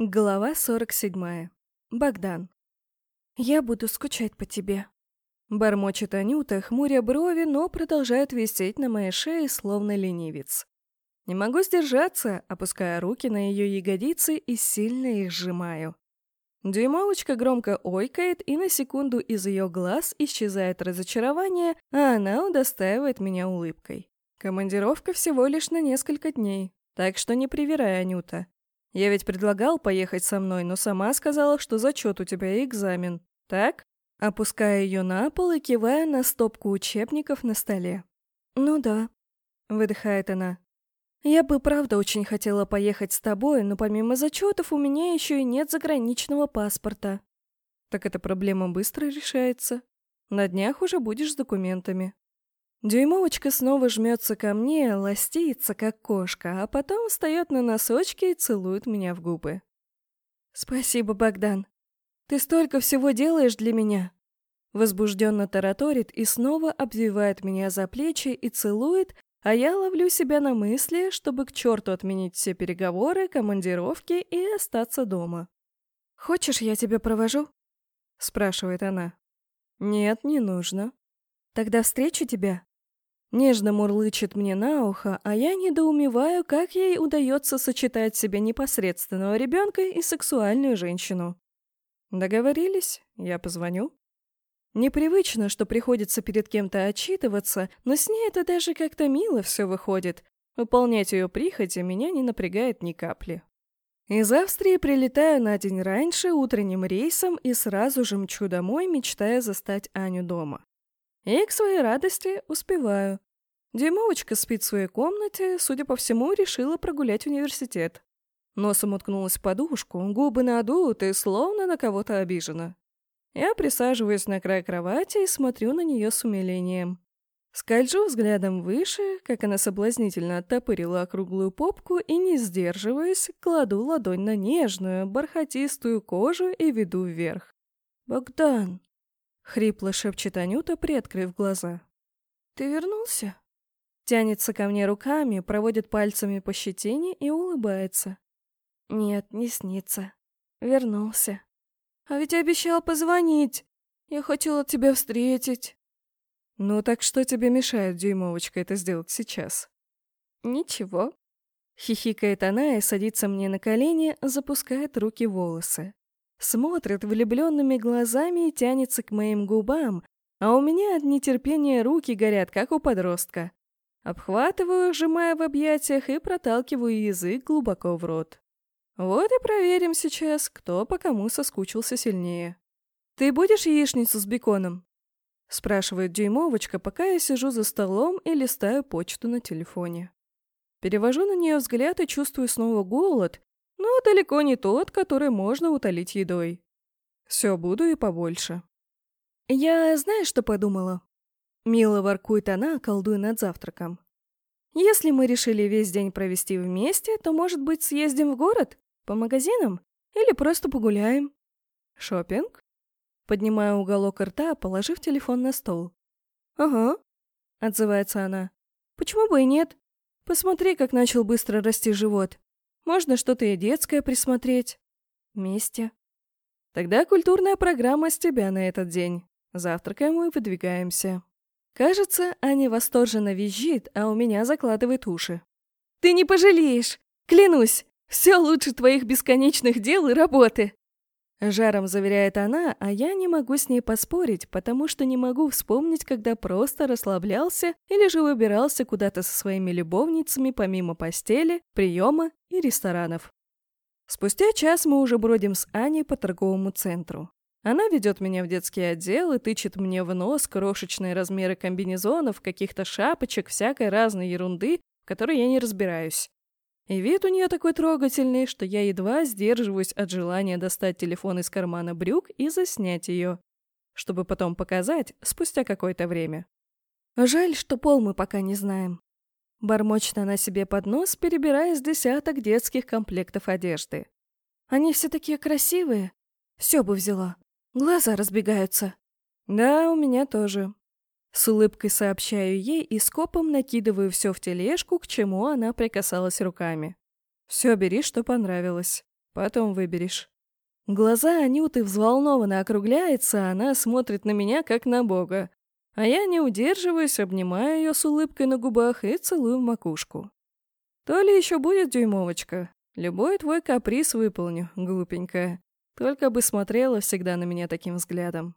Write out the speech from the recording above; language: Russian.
Глава 47. Богдан. «Я буду скучать по тебе», — бормочет Анюта, хмуря брови, но продолжает висеть на моей шее, словно ленивец. Не могу сдержаться, опуская руки на ее ягодицы и сильно их сжимаю. Дюймовочка громко ойкает, и на секунду из ее глаз исчезает разочарование, а она удостаивает меня улыбкой. Командировка всего лишь на несколько дней, так что не привирай, Анюта. Я ведь предлагал поехать со мной, но сама сказала, что зачет у тебя и экзамен. Так? Опуская ее на пол и кивая на стопку учебников на столе. «Ну да», — выдыхает она. «Я бы правда очень хотела поехать с тобой, но помимо зачетов у меня еще и нет заграничного паспорта». «Так эта проблема быстро решается. На днях уже будешь с документами». Дюймовочка снова жмется ко мне, ластится, как кошка, а потом встает на носочки и целует меня в губы. «Спасибо, Богдан. Ты столько всего делаешь для меня!» Возбужденно тараторит и снова обвивает меня за плечи и целует, а я ловлю себя на мысли, чтобы к черту отменить все переговоры, командировки и остаться дома. «Хочешь, я тебя провожу?» — спрашивает она. «Нет, не нужно. Тогда встречу тебя?» Нежно мурлычет мне на ухо, а я недоумеваю, как ей удается сочетать себе непосредственного ребенка и сексуальную женщину. Договорились? Я позвоню. Непривычно, что приходится перед кем-то отчитываться, но с ней это даже как-то мило все выходит. Выполнять ее прихоти меня не напрягает ни капли. Из Австрии прилетаю на день раньше утренним рейсом и сразу же мчу домой, мечтая застать Аню дома. И к своей радости успеваю. Дюймовочка спит в своей комнате, судя по всему, решила прогулять университет. Носом уткнулась в подушку, губы надуты, словно на кого-то обижена. Я присаживаюсь на край кровати и смотрю на нее с умилением. Скольжу взглядом выше, как она соблазнительно оттопырила округлую попку и, не сдерживаясь, кладу ладонь на нежную, бархатистую кожу и веду вверх. «Богдан!» Хрипло шепчет Анюта, приоткрыв глаза. «Ты вернулся?» Тянется ко мне руками, проводит пальцами по щетине и улыбается. «Нет, не снится. Вернулся. А ведь обещал позвонить. Я хотела тебя встретить». «Ну так что тебе мешает, дюймовочка, это сделать сейчас?» «Ничего». Хихикает она и садится мне на колени, запускает руки в волосы смотрит влюбленными глазами и тянется к моим губам, а у меня от нетерпения руки горят, как у подростка. Обхватываю, сжимая в объятиях и проталкиваю язык глубоко в рот. Вот и проверим сейчас, кто по кому соскучился сильнее. «Ты будешь яичницу с беконом?» спрашивает дюймовочка, пока я сижу за столом и листаю почту на телефоне. Перевожу на нее взгляд и чувствую снова голод, но далеко не тот, который можно утолить едой. Все буду и побольше. Я знаешь, что подумала? Мило воркует она, колдуя над завтраком. Если мы решили весь день провести вместе, то, может быть, съездим в город? По магазинам? Или просто погуляем? Шопинг? Поднимаю уголок рта, положив телефон на стол. «Ага», — отзывается она. «Почему бы и нет? Посмотри, как начал быстро расти живот. Можно что-то и детское присмотреть. Вместе. Тогда культурная программа с тебя на этот день. Завтракаем и выдвигаемся. Кажется, Аня восторженно визжит, а у меня закладывает уши. «Ты не пожалеешь! Клянусь! Все лучше твоих бесконечных дел и работы!» Жаром заверяет она, а я не могу с ней поспорить, потому что не могу вспомнить, когда просто расслаблялся или же выбирался куда-то со своими любовницами помимо постели, приема и ресторанов. Спустя час мы уже бродим с Аней по торговому центру. Она ведет меня в детский отдел и тычет мне в нос крошечные размеры комбинезонов, каких-то шапочек, всякой разной ерунды, в которой я не разбираюсь. И вид у нее такой трогательный, что я едва сдерживаюсь от желания достать телефон из кармана брюк и заснять ее, чтобы потом показать спустя какое-то время. Жаль, что пол мы пока не знаем. Бормочет она себе под нос, перебирая с десяток детских комплектов одежды. Они все такие красивые. Все бы взяла. Глаза разбегаются. Да, у меня тоже. С улыбкой сообщаю ей и скопом накидываю все в тележку, к чему она прикасалась руками. Все бери, что понравилось. Потом выберешь». Глаза Анюты взволнованно округляются, она смотрит на меня, как на бога. А я не удерживаюсь, обнимаю ее с улыбкой на губах и целую в макушку. То ли еще будет дюймовочка. Любой твой каприз выполню, глупенькая. Только бы смотрела всегда на меня таким взглядом.